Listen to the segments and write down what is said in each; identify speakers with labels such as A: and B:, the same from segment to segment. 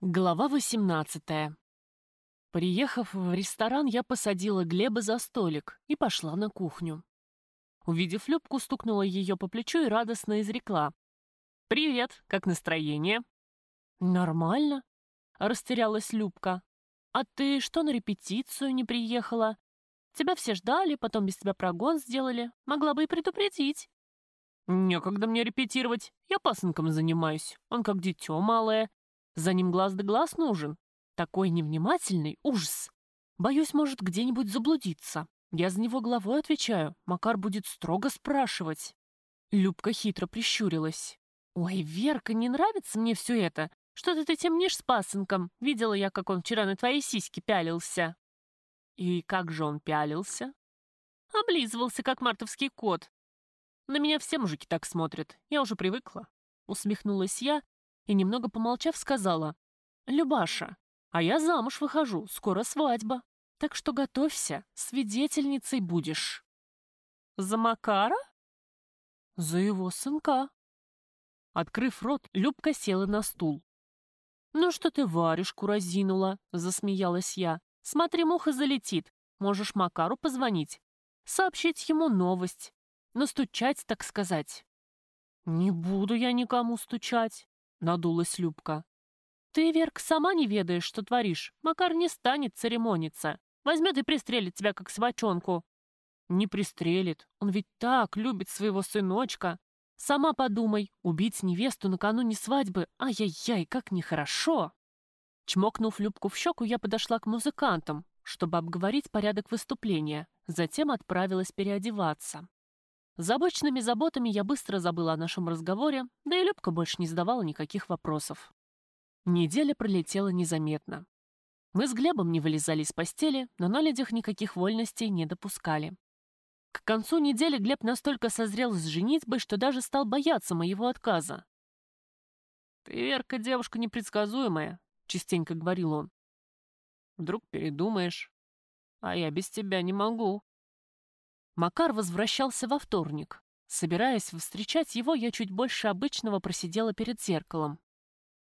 A: Глава 18 Приехав в ресторан, я посадила Глеба за столик и пошла на кухню. Увидев Любку, стукнула ее по плечу и радостно изрекла. «Привет, как настроение?» «Нормально», — растерялась Любка. «А ты что на репетицию не приехала? Тебя все ждали, потом без тебя прогон сделали. Могла бы и предупредить». «Некогда мне репетировать. Я пасынком занимаюсь. Он как дитё малое. За ним глаз да глаз нужен. Такой невнимательный ужас. Боюсь, может где-нибудь заблудиться. Я за него головой отвечаю. Макар будет строго спрашивать». Любка хитро прищурилась. «Ой, Верка, не нравится мне все это. Что-то ты темнишь с пасынком. Видела я, как он вчера на твоей сиськи пялился». «И как же он пялился?» «Облизывался, как мартовский кот. На меня все мужики так смотрят. Я уже привыкла. Усмехнулась я и, немного помолчав, сказала. «Любаша, а я замуж выхожу, скоро свадьба. Так что готовься, свидетельницей будешь». «За Макара?» «За его сынка». Открыв рот, Любка села на стул. «Ну что ты варежку разинула?» — засмеялась я. «Смотри, муха залетит. Можешь Макару позвонить. Сообщить ему новость настучать, так сказать. «Не буду я никому стучать», — надулась Любка. «Ты, Верк, сама не ведаешь, что творишь. Макар не станет церемониться. Возьмет и пристрелит тебя, как собачонку». «Не пристрелит. Он ведь так любит своего сыночка. Сама подумай, убить невесту накануне свадьбы, ай-яй-яй, как нехорошо!» Чмокнув Любку в щеку, я подошла к музыкантам, чтобы обговорить порядок выступления, затем отправилась переодеваться. За заботами я быстро забыла о нашем разговоре, да и Любка больше не задавала никаких вопросов. Неделя пролетела незаметно. Мы с Глебом не вылезали из постели, но на людях никаких вольностей не допускали. К концу недели Глеб настолько созрел с женитьбой, что даже стал бояться моего отказа. «Ты, Верка, девушка непредсказуемая», — частенько говорил он. «Вдруг передумаешь, а я без тебя не могу». Макар возвращался во вторник. Собираясь встречать его, я чуть больше обычного просидела перед зеркалом.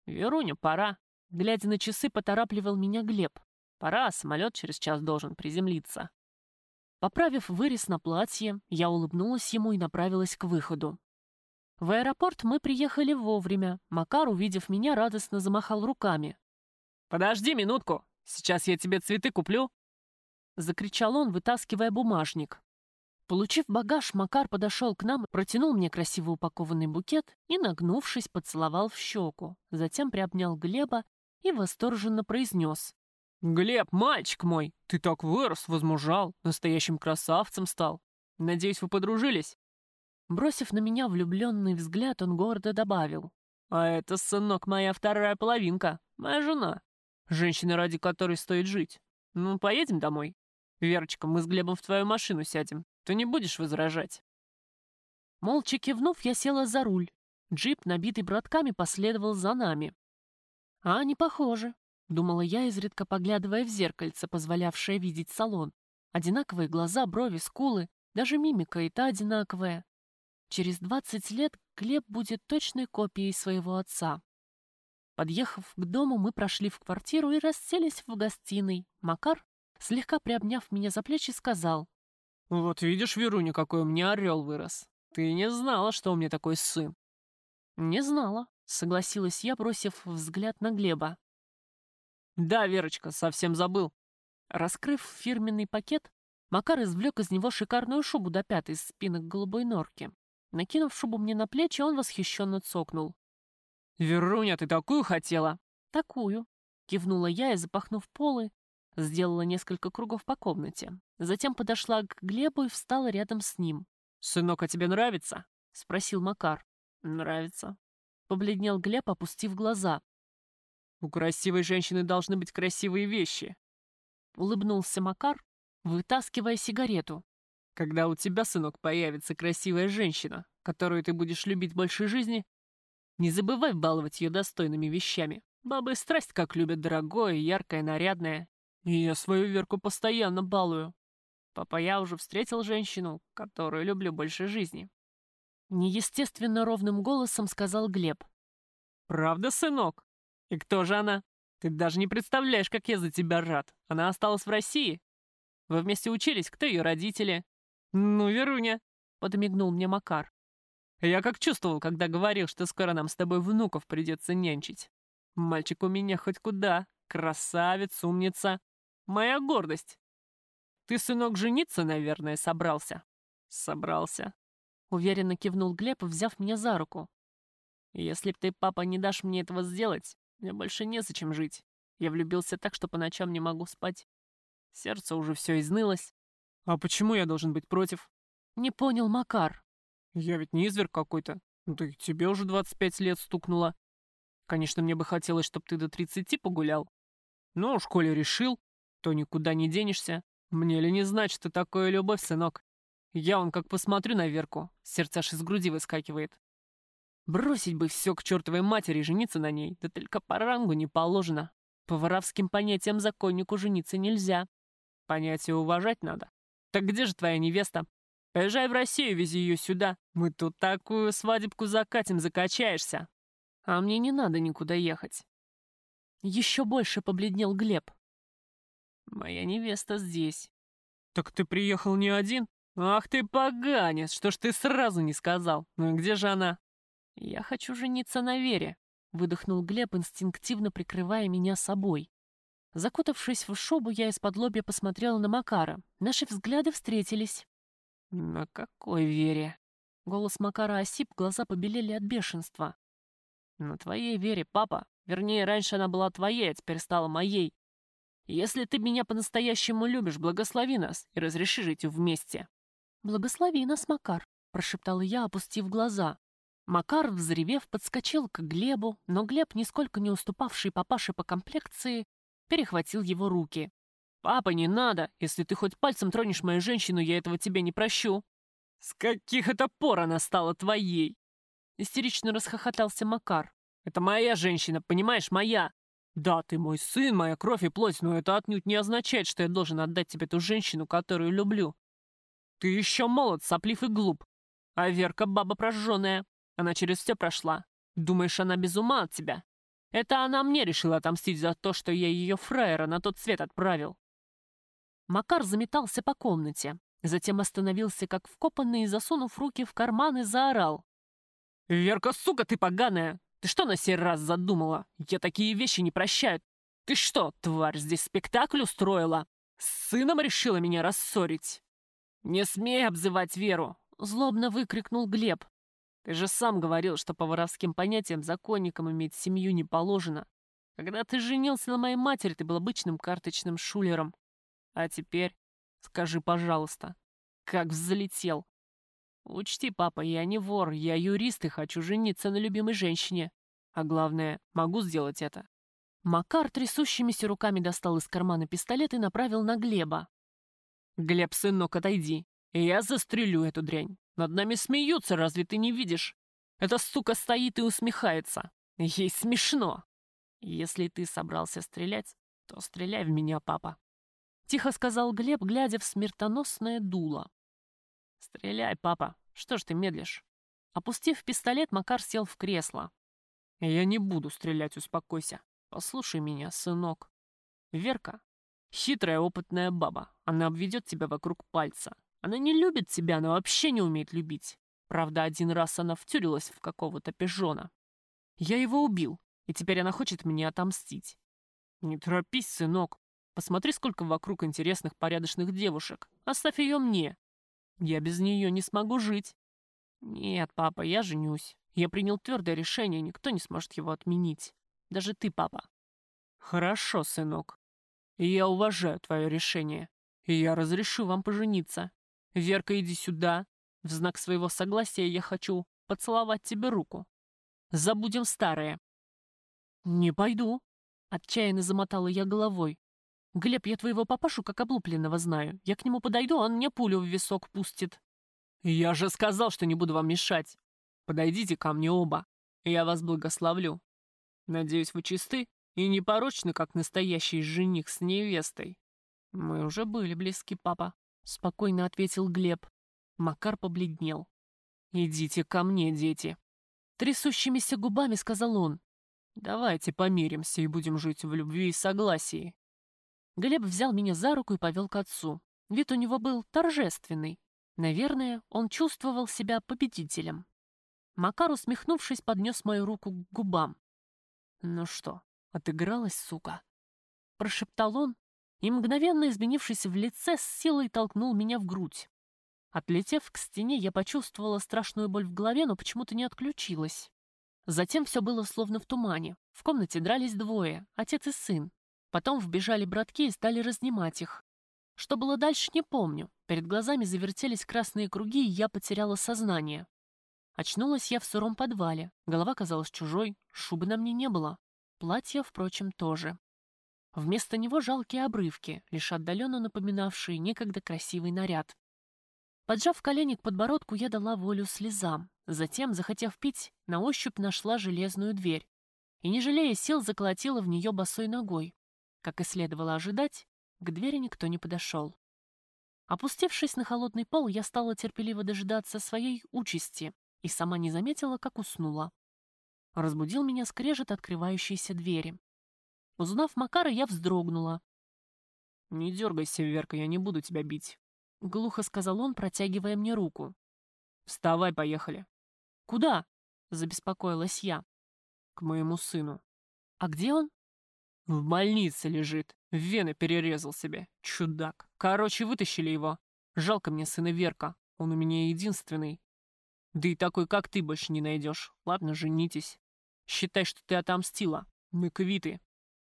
A: «Веруня, пора!» Глядя на часы, поторапливал меня Глеб. «Пора, самолет через час должен приземлиться». Поправив вырез на платье, я улыбнулась ему и направилась к выходу. В аэропорт мы приехали вовремя. Макар, увидев меня, радостно замахал руками. «Подожди минутку! Сейчас я тебе цветы куплю!» Закричал он, вытаскивая бумажник. Получив багаж, Макар подошел к нам, протянул мне красиво упакованный букет и, нагнувшись, поцеловал в щеку. Затем приобнял Глеба и восторженно произнес. «Глеб, мальчик мой, ты так вырос, возмужал, настоящим красавцем стал. Надеюсь, вы подружились?» Бросив на меня влюбленный взгляд, он гордо добавил. «А это, сынок, моя вторая половинка, моя жена. Женщина, ради которой стоит жить. Ну, поедем домой. Верочка, мы с Глебом в твою машину сядем. Ты не будешь возражать?» Молча кивнув, я села за руль. Джип, набитый братками, последовал за нами. «А, не похоже», — думала я, изредка поглядывая в зеркальце, позволявшее видеть салон. Одинаковые глаза, брови, скулы, даже мимика и та одинаковая. Через двадцать лет Глеб будет точной копией своего отца. Подъехав к дому, мы прошли в квартиру и расселись в гостиной. Макар, слегка приобняв меня за плечи, сказал, «Вот видишь, Веруня, какой у меня орел вырос. Ты не знала, что у меня такой сын». «Не знала», — согласилась я, бросив взгляд на Глеба. «Да, Верочка, совсем забыл». Раскрыв фирменный пакет, Макар извлек из него шикарную шубу до пят из спинок голубой норки. Накинув шубу мне на плечи, он восхищенно цокнул. «Веруня, ты такую хотела?» «Такую», — кивнула я и, запахнув полы, сделала несколько кругов по комнате. Затем подошла к Глебу и встала рядом с ним. «Сынок, а тебе нравится?» — спросил Макар. «Нравится». Побледнел Глеб, опустив глаза. «У красивой женщины должны быть красивые вещи». Улыбнулся Макар, вытаскивая сигарету. «Когда у тебя, сынок, появится красивая женщина, которую ты будешь любить больше жизни, не забывай баловать ее достойными вещами. Бабы страсть как любят дорогое, яркое, нарядное. Я свою Верку постоянно балую. Папа, я уже встретил женщину, которую люблю больше жизни. Неестественно ровным голосом сказал Глеб. «Правда, сынок? И кто же она?» Ты даже не представляешь, как я за тебя рад. Она осталась в России. Вы вместе учились, кто ее родители? Ну, Веруня, подмигнул мне Макар. Я как чувствовал, когда говорил, что скоро нам с тобой внуков придется нянчить. Мальчик у меня хоть куда. Красавец, умница. Моя гордость. Ты, сынок, жениться, наверное, собрался? Собрался. Уверенно кивнул Глеб, взяв меня за руку. Если б ты, папа, не дашь мне этого сделать, мне больше незачем жить. Я влюбился так, что по ночам не могу спать. Сердце уже все изнылось. А почему я должен быть против? Не понял Макар. Я ведь не изверг какой-то. Ну ты тебе уже 25 лет стукнуло. Конечно, мне бы хотелось, чтобы ты до 30 погулял. Но в школе решил, то никуда не денешься. Мне ли не знать, что такое любовь, сынок? Я он как посмотрю на Верку, сердце аж из груди выскакивает. Бросить бы все к чертовой матери и жениться на ней, да только по рангу не положено. По воровским понятиям законнику жениться нельзя. Понятие уважать надо. Так где же твоя невеста? Поезжай в Россию, вези ее сюда. Мы тут такую свадебку закатим, закачаешься. А мне не надо никуда ехать. Еще больше побледнел Глеб. Моя невеста здесь. Так ты приехал не один? Ах ты поганец, что ж ты сразу не сказал? Ну и где же она? Я хочу жениться на Вере, выдохнул Глеб, инстинктивно прикрывая меня собой. Закутавшись в шубу, я из-под лобья посмотрела на Макара. Наши взгляды встретились. «На какой вере?» Голос Макара осип, глаза побелели от бешенства. «На твоей вере, папа. Вернее, раньше она была твоей, а теперь стала моей. Если ты меня по-настоящему любишь, благослови нас и разреши жить вместе». «Благослови нас, Макар», — прошептала я, опустив глаза. Макар, взревев, подскочил к Глебу, но Глеб, нисколько не уступавший папаше по комплекции, перехватил его руки. «Папа, не надо! Если ты хоть пальцем тронешь мою женщину, я этого тебе не прощу!» «С каких это пор она стала твоей?» Истерично расхохотался Макар. Это моя женщина, понимаешь, моя. Да, ты мой сын, моя кровь и плоть, но это отнюдь не означает, что я должен отдать тебе ту женщину, которую люблю. Ты еще молод, соплив и глуп. А Верка баба прожженная. Она через все прошла. Думаешь, она без ума от тебя? Это она мне решила отомстить за то, что я ее фраера на тот свет отправил. Макар заметался по комнате, затем остановился как вкопанный и, засунув руки в карманы, заорал. «Верка, сука ты поганая! Ты что на сей раз задумала? Я такие вещи не прощаю. Ты что, тварь, здесь спектакль устроила? С сыном решила меня рассорить? Не смей обзывать Веру!» Злобно выкрикнул Глеб. «Ты же сам говорил, что по воровским понятиям законникам иметь семью не положено. Когда ты женился на моей матери, ты был обычным карточным шулером. А теперь скажи, пожалуйста, как взлетел? Учти, папа, я не вор, я юрист и хочу жениться на любимой женщине. А главное, могу сделать это. Макар трясущимися руками достал из кармана пистолет и направил на Глеба. «Глеб, сынок, отойди. Я застрелю эту дрянь. Над нами смеются, разве ты не видишь? Эта сука стоит и усмехается. Ей смешно. Если ты собрался стрелять, то стреляй в меня, папа». Тихо сказал Глеб, глядя в смертоносное дуло. «Стреляй, папа. Что ж ты медлишь?» Опустив пистолет, Макар сел в кресло. «Я не буду стрелять, успокойся. Послушай меня, сынок. Верка — хитрая опытная баба. Она обведет тебя вокруг пальца. Она не любит тебя, но вообще не умеет любить. Правда, один раз она втюрилась в какого-то пижона. Я его убил, и теперь она хочет мне отомстить. Не торопись, сынок. Посмотри, сколько вокруг интересных, порядочных девушек. Оставь ее мне. Я без нее не смогу жить. Нет, папа, я женюсь. Я принял твердое решение, никто не сможет его отменить. Даже ты, папа. Хорошо, сынок. Я уважаю твое решение. И я разрешу вам пожениться. Верка, иди сюда. В знак своего согласия я хочу поцеловать тебе руку. Забудем старое. Не пойду. Отчаянно замотала я головой. «Глеб, я твоего папашу как облупленного знаю. Я к нему подойду, он мне пулю в висок пустит». «Я же сказал, что не буду вам мешать. Подойдите ко мне оба, я вас благословлю. Надеюсь, вы чисты и непорочны, как настоящий жених с невестой». «Мы уже были близки, папа», — спокойно ответил Глеб. Макар побледнел. «Идите ко мне, дети», — трясущимися губами сказал он. Давайте помиримся и будем жить в любви и согласии. Глеб взял меня за руку и повел к отцу. Вид у него был торжественный. Наверное, он чувствовал себя победителем. Макар, усмехнувшись, поднес мою руку к губам. «Ну что, отыгралась, сука?» Прошептал он и, мгновенно изменившись в лице, с силой толкнул меня в грудь. Отлетев к стене, я почувствовала страшную боль в голове, но почему-то не отключилась. Затем все было словно в тумане. В комнате дрались двое, отец и сын. Потом вбежали братки и стали разнимать их. Что было дальше, не помню. Перед глазами завертелись красные круги, и я потеряла сознание. Очнулась я в сыром подвале. Голова казалась чужой, шубы на мне не было. Платья, впрочем, тоже. Вместо него жалкие обрывки, лишь отдаленно напоминавшие некогда красивый наряд. Поджав колени к подбородку, я дала волю слезам. Затем, захотев пить, на ощупь нашла железную дверь. И, не жалея сил, заколотила в нее босой ногой. Как и следовало ожидать, к двери никто не подошел. Опустившись на холодный пол, я стала терпеливо дожидаться своей участи и сама не заметила, как уснула. Разбудил меня скрежет открывающейся двери. Узнав Макара, я вздрогнула. «Не дергайся, Верка, я не буду тебя бить», — глухо сказал он, протягивая мне руку. «Вставай, поехали». «Куда?» — забеспокоилась я. «К моему сыну». «А где он?» «В больнице лежит. Вены перерезал себе. Чудак. Короче, вытащили его. Жалко мне сына Верка. Он у меня единственный. Да и такой, как ты, больше не найдешь. Ладно, женитесь. Считай, что ты отомстила. Мы квиты».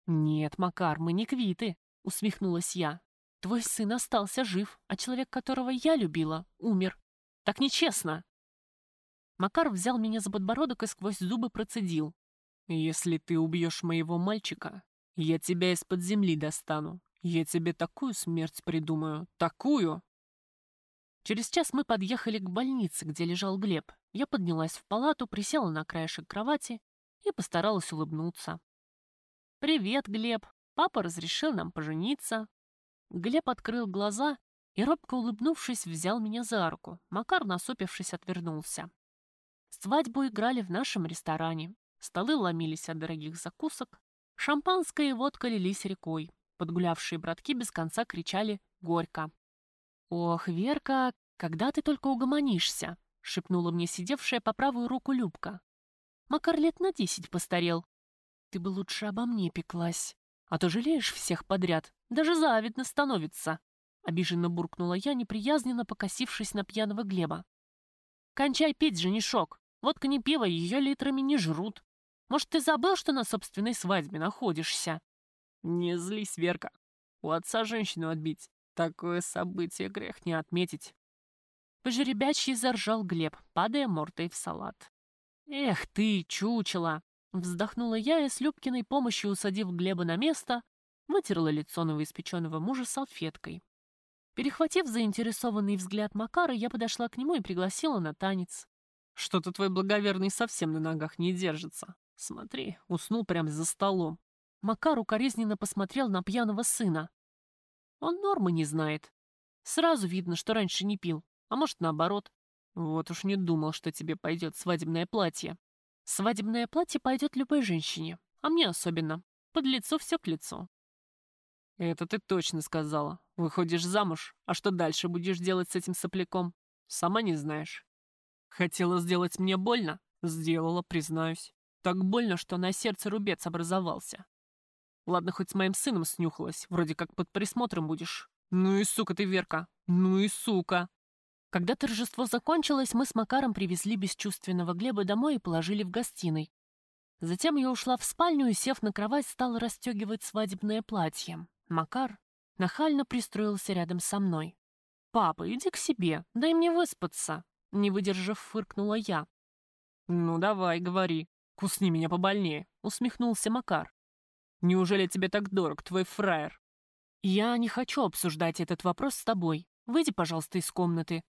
A: «Нет, Макар, мы не квиты», — усмехнулась я. «Твой сын остался жив, а человек, которого я любила, умер. Так нечестно!» Макар взял меня за подбородок и сквозь зубы процедил. «Если ты убьешь моего мальчика, я тебя из-под земли достану. Я тебе такую смерть придумаю. Такую!» Через час мы подъехали к больнице, где лежал Глеб. Я поднялась в палату, присела на краешек кровати и постаралась улыбнуться. «Привет, Глеб. Папа разрешил нам пожениться». Глеб открыл глаза и, робко улыбнувшись, взял меня за руку. Макар, насупившись, отвернулся. Свадьбу играли в нашем ресторане. Столы ломились от дорогих закусок. Шампанское и водка лились рекой. Подгулявшие братки без конца кричали «Горько!». «Ох, Верка, когда ты только угомонишься?» — шепнула мне сидевшая по правую руку Любка. Макар лет на десять постарел. Ты бы лучше обо мне пеклась, а то жалеешь всех подряд, даже завидно становится. Обиженно буркнула я, неприязненно покосившись на пьяного Глеба. «Кончай пить, женишок! Водка не пиво, ее литрами не жрут. Может, ты забыл, что на собственной свадьбе находишься?» «Не злись, Верка. У отца женщину отбить. Такое событие грех не отметить». Пожеребячий заржал Глеб, падая мордой в салат. «Эх ты, чучело!» Вздохнула я и с Любкиной помощью, усадив Глеба на место, вытерла лицо новоиспеченного мужа салфеткой. Перехватив заинтересованный взгляд Макара, я подошла к нему и пригласила на танец. «Что-то твой благоверный совсем на ногах не держится. Смотри, уснул прямо за столом». Макар укоризненно посмотрел на пьяного сына. «Он нормы не знает. Сразу видно, что раньше не пил, а может, наоборот. Вот уж не думал, что тебе пойдет свадебное платье». «Свадебное платье пойдет любой женщине, а мне особенно. Под лицо все к лицу». «Это ты точно сказала. Выходишь замуж, а что дальше будешь делать с этим сопляком? Сама не знаешь. Хотела сделать мне больно? Сделала, признаюсь. Так больно, что на сердце рубец образовался. Ладно, хоть с моим сыном снюхалась, вроде как под присмотром будешь. Ну и сука ты, Верка, ну и сука. Когда торжество закончилось, мы с Макаром привезли бесчувственного Глеба домой и положили в гостиной. Затем я ушла в спальню и, сев на кровать, стала расстегивать свадебное платье. Макар нахально пристроился рядом со мной. «Папа, иди к себе, дай мне выспаться», — не выдержав, фыркнула я. «Ну давай, говори, кусни меня побольнее», — усмехнулся Макар. «Неужели тебе так дорог, твой фраер?» «Я не хочу обсуждать этот вопрос с тобой. Выйди, пожалуйста, из комнаты».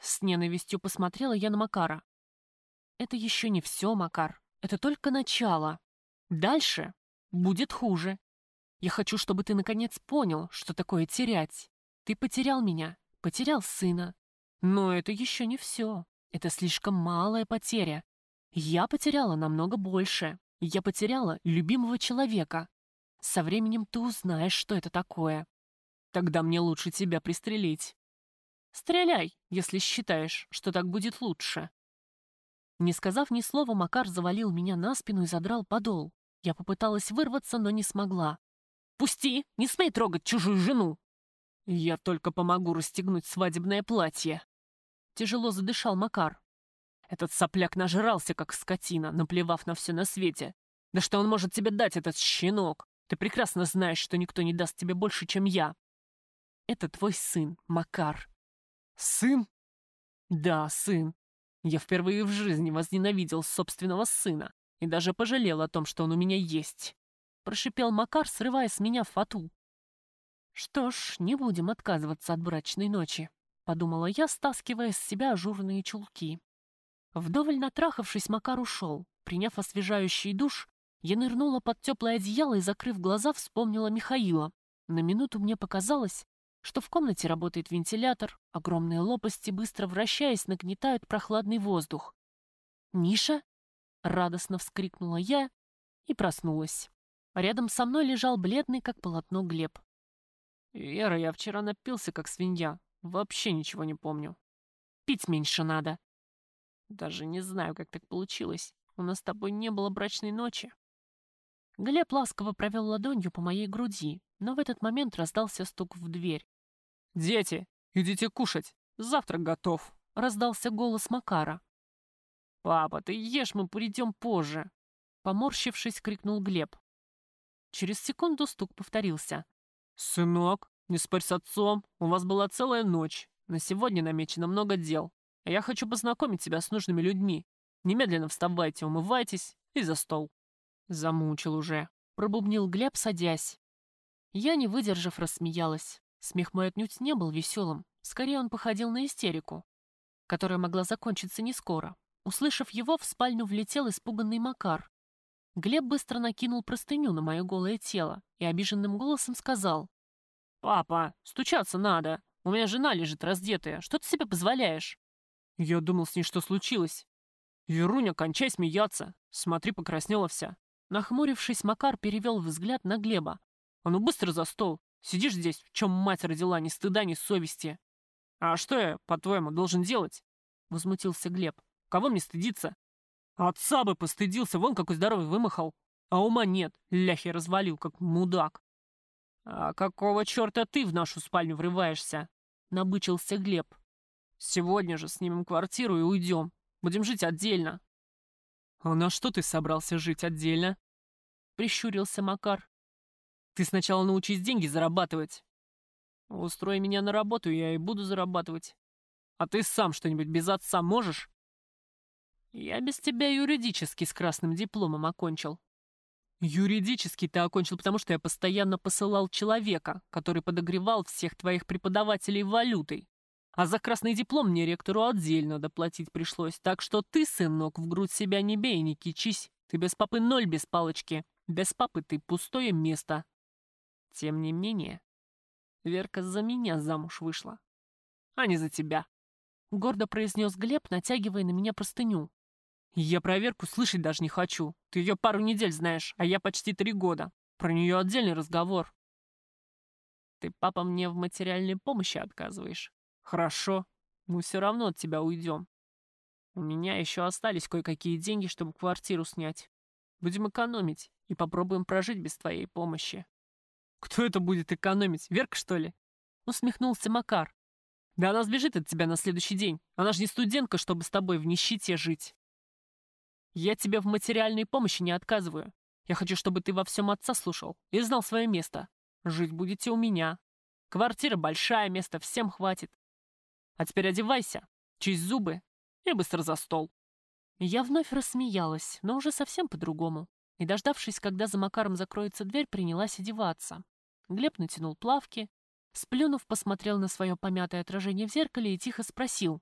A: С ненавистью посмотрела я на Макара. «Это еще не все, Макар. Это только начало. Дальше будет хуже. Я хочу, чтобы ты наконец понял, что такое терять. Ты потерял меня, потерял сына. Но это еще не все. Это слишком малая потеря. Я потеряла намного больше. Я потеряла любимого человека. Со временем ты узнаешь, что это такое. Тогда мне лучше тебя пристрелить. Стреляй, если считаешь, что так будет лучше. Не сказав ни слова, Макар завалил меня на спину и задрал подол. Я попыталась вырваться, но не смогла. «Пусти! Не смей трогать чужую жену!» «Я только помогу расстегнуть свадебное платье!» Тяжело задышал Макар. Этот сопляк нажрался, как скотина, наплевав на все на свете. Да что он может тебе дать, этот щенок? Ты прекрасно знаешь, что никто не даст тебе больше, чем я. Это твой сын, Макар. Сын? Да, сын. Я впервые в жизни возненавидел собственного сына и даже пожалел о том, что он у меня есть. Прошипел Макар, срывая с меня фату. Что ж, не будем отказываться от брачной ночи, подумала я, стаскивая с себя ажурные чулки. Вдоволь натрахавшись, Макар ушел. Приняв освежающий душ, я нырнула под теплое одеяло и, закрыв глаза, вспомнила Михаила. На минуту мне показалось, что в комнате работает вентилятор, огромные лопасти, быстро вращаясь, нагнетают прохладный воздух. «Миша?» — радостно вскрикнула я и проснулась. Рядом со мной лежал бледный, как полотно, Глеб. «Вера, я вчера напился, как свинья. Вообще ничего не помню. Пить меньше надо». «Даже не знаю, как так получилось. У нас с тобой не было брачной ночи». Глеб ласково провел ладонью по моей груди, но в этот момент раздался стук в дверь. «Дети, идите кушать, завтрак готов», — раздался голос Макара. «Папа, ты ешь, мы придем позже», — поморщившись, крикнул Глеб. Через секунду стук повторился. «Сынок, не спорь с отцом, у вас была целая ночь. На сегодня намечено много дел. Я хочу познакомить тебя с нужными людьми. Немедленно вставайте, умывайтесь и за стол». Замучил уже, пробубнил Глеб, садясь. Я, не выдержав, рассмеялась. Смех мой отнюдь не был веселым, скорее он походил на истерику, которая могла закончиться не скоро. Услышав его, в спальню влетел испуганный Макар. Глеб быстро накинул простыню на мое голое тело и обиженным голосом сказал. «Папа, стучаться надо. У меня жена лежит раздетая. Что ты себе позволяешь?» Я думал, с ней что случилось. «Веруня, кончай смеяться. Смотри, покраснела вся». Нахмурившись, Макар перевел взгляд на Глеба. «А ну быстро за стол. Сидишь здесь, в чем мать родила, ни стыда, ни совести. А что я, по-твоему, должен делать? Возмутился Глеб. Кого мне стыдиться? Отца бы постыдился, вон какой здоровый вымахал. А ума нет, ляхи развалил, как мудак. А какого черта ты в нашу спальню врываешься? Набычился Глеб. Сегодня же снимем квартиру и уйдем. Будем жить отдельно. А на что ты собрался жить отдельно? Прищурился Макар. Ты сначала научись деньги зарабатывать. Устрой меня на работу, я и буду зарабатывать. А ты сам что-нибудь без отца можешь? Я без тебя юридически с красным дипломом окончил. Юридически ты окончил, потому что я постоянно посылал человека, который подогревал всех твоих преподавателей валютой. А за красный диплом мне ректору отдельно доплатить пришлось. Так что ты, сынок, в грудь себя не бей, не кичись. Ты без папы ноль без палочки. Без папы ты пустое место. Тем не менее, Верка за меня замуж вышла, а не за тебя. Гордо произнес Глеб, натягивая на меня простыню. Я про Верку слышать даже не хочу. Ты ее пару недель знаешь, а я почти три года. Про нее отдельный разговор. Ты, папа, мне в материальной помощи отказываешь. Хорошо, мы все равно от тебя уйдем. У меня еще остались кое-какие деньги, чтобы квартиру снять. Будем экономить и попробуем прожить без твоей помощи. «Кто это будет экономить? Верка, что ли?» Усмехнулся Макар. «Да она сбежит от тебя на следующий день. Она же не студентка, чтобы с тобой в нищете жить. Я тебе в материальной помощи не отказываю. Я хочу, чтобы ты во всем отца слушал и знал свое место. Жить будете у меня. Квартира большая, места всем хватит. А теперь одевайся, чисть зубы и быстро за стол». Я вновь рассмеялась, но уже совсем по-другому. И, дождавшись, когда за Макаром закроется дверь, принялась одеваться. Глеб натянул плавки, сплюнув, посмотрел на свое помятое отражение в зеркале и тихо спросил.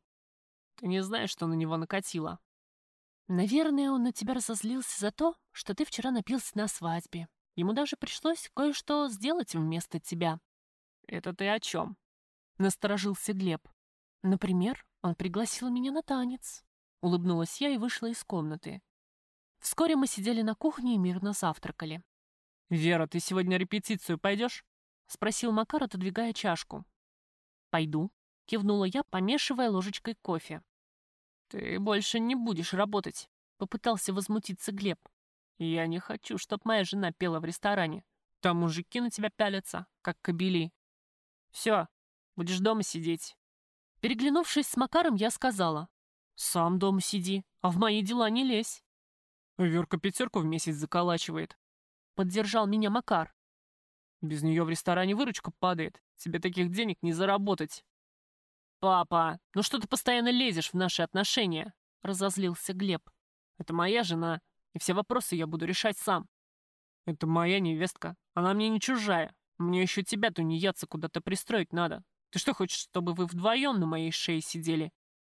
A: «Ты не знаешь, что на него накатило?» «Наверное, он на тебя разозлился за то, что ты вчера напился на свадьбе. Ему даже пришлось кое-что сделать вместо тебя». «Это ты о чем?» — насторожился Глеб. «Например, он пригласил меня на танец». Улыбнулась я и вышла из комнаты. Вскоре мы сидели на кухне и мирно завтракали.
B: «Вера, ты сегодня репетицию пойдешь?»
A: — спросил Макар, отодвигая чашку. «Пойду», — кивнула я, помешивая ложечкой кофе.
B: «Ты больше не будешь работать», —
A: попытался возмутиться Глеб.
B: «Я не хочу, чтоб моя жена пела в ресторане. Там мужики на тебя пялятся, как кобели. Все, будешь дома сидеть».
A: Переглянувшись с Макаром, я сказала. «Сам дома сиди, а в мои дела не лезь».
B: Верка пятерку в месяц заколачивает.
A: Поддержал меня Макар.
B: Без нее в ресторане выручка падает. Тебе таких денег не заработать.
A: «Папа, ну что ты постоянно лезешь в наши отношения?» — разозлился Глеб.
B: «Это моя жена, и все вопросы я буду решать сам. Это моя невестка, она мне не чужая. Мне еще тебя тунеядца куда-то пристроить надо. Ты что, хочешь, чтобы вы вдвоем на моей шее сидели?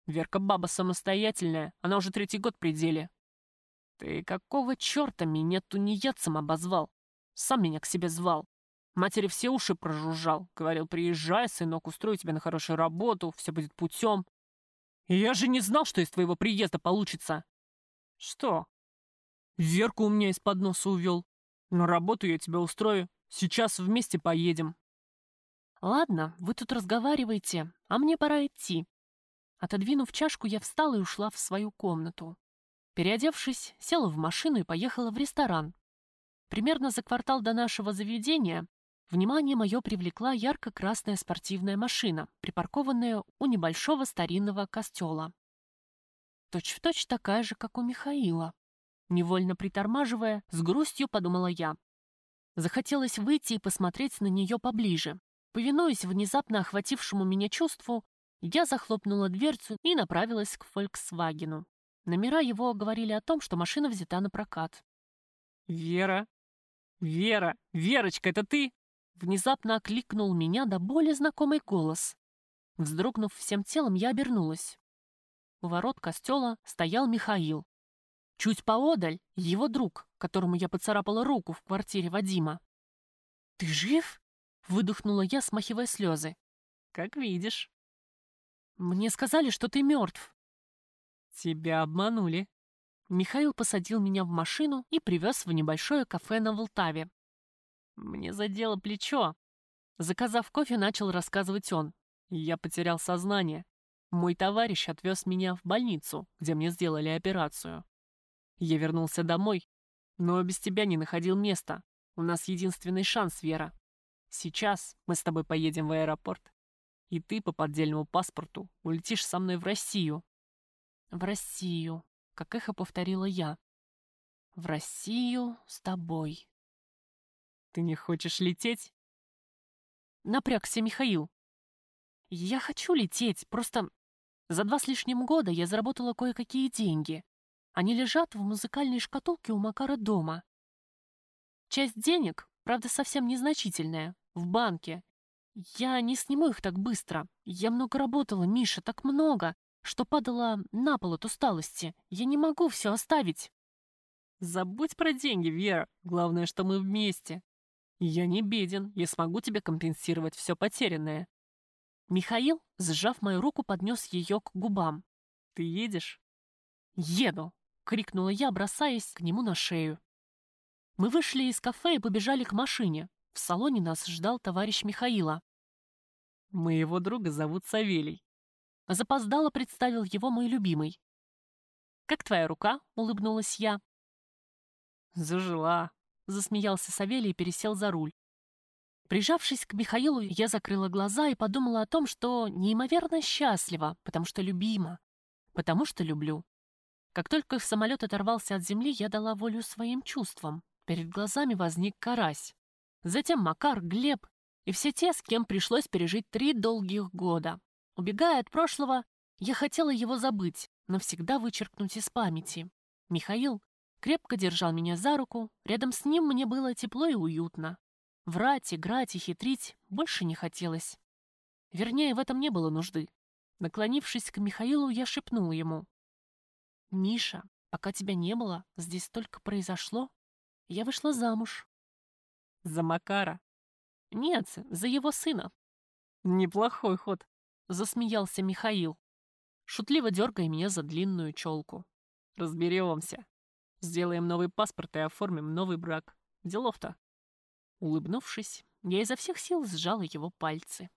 B: Верка баба самостоятельная, она уже третий год при деле.
A: Ты какого черта меня тунеядцем обозвал? Сам меня к себе звал. Матери все уши прожужжал. Говорил, приезжай, сынок, устрою тебя на хорошую работу, все будет путем. Я же не знал, что из твоего приезда получится.
B: Что? Верку у меня из-под носа увел. На работу я тебя устрою. Сейчас вместе поедем.
A: Ладно, вы тут разговариваете, а мне пора идти. Отодвинув чашку, я встала и ушла в свою комнату. Переодевшись, села в машину и поехала в ресторан. Примерно за квартал до нашего заведения внимание мое привлекла ярко-красная спортивная машина, припаркованная у небольшого старинного костела. Точь-в-точь точь такая же, как у Михаила. Невольно притормаживая, с грустью подумала я. Захотелось выйти и посмотреть на нее поближе. Повинуясь внезапно охватившему меня чувству, я захлопнула дверцу и направилась к «Фольксвагену». Номера его говорили о том, что машина взята на прокат.
B: «Вера! Вера! Верочка, это ты?»
A: Внезапно окликнул меня до боли знакомый голос. Вздрогнув всем телом, я обернулась. У ворот костела стоял Михаил. Чуть поодаль его друг, которому я поцарапала руку в квартире Вадима. «Ты жив?» — выдохнула я, смахивая слезы.
B: «Как видишь».
A: «Мне сказали, что ты мертв».
B: «Тебя обманули».
A: Михаил посадил меня в машину и привез в небольшое кафе на Волтаве. Мне задело плечо. Заказав кофе, начал рассказывать он. Я потерял сознание. Мой товарищ отвез меня в больницу, где мне сделали операцию. Я вернулся домой, но без тебя не находил места. У нас единственный шанс, Вера. Сейчас мы с тобой поедем в аэропорт, и ты по поддельному паспорту улетишь со мной в Россию, в Россию, как эхо повторила я. В Россию с тобой.
B: Ты не хочешь лететь?
A: Напрягся Михаил. Я хочу лететь, просто за два с лишним года я заработала кое-какие деньги. Они лежат в музыкальной шкатулке у Макара дома. Часть денег, правда, совсем незначительная, в банке. Я не сниму их так быстро. Я много работала, Миша, так много что падала на пол от усталости. Я не могу все оставить.
B: Забудь про деньги, Вера. Главное, что мы вместе. Я не беден, я смогу тебе компенсировать все потерянное.
A: Михаил, сжав мою руку, поднес ее к губам.
B: Ты едешь?
A: Еду, крикнула я, бросаясь к нему на шею. Мы вышли из кафе и побежали к машине. В салоне нас ждал товарищ Михаила.
B: Моего друга зовут Савелий.
A: Запоздало представил его мой любимый. «Как твоя рука?» — улыбнулась я.
B: «Зажила», —
A: засмеялся Савелий и пересел за руль. Прижавшись к Михаилу, я закрыла глаза и подумала о том, что неимоверно счастлива, потому что любима, потому что люблю. Как только самолет оторвался от земли, я дала волю своим чувствам. Перед глазами возник карась. Затем Макар, Глеб и все те, с кем пришлось пережить три долгих года. Убегая от прошлого, я хотела его забыть, навсегда вычеркнуть из памяти. Михаил крепко держал меня за руку, рядом с ним мне было тепло и уютно. Врать, играть и хитрить больше не хотелось. Вернее, в этом не было нужды. Наклонившись к Михаилу, я шепнула ему. «Миша, пока тебя не было, здесь столько произошло. Я вышла замуж».
B: «За Макара?»
A: «Нет, за его сына».
B: «Неплохой ход»,
A: Засмеялся Михаил, шутливо дергая меня за длинную челку.
B: Разберемся. Сделаем новый паспорт и оформим новый брак. Делов-то».
A: Улыбнувшись, я изо всех сил сжала его пальцы.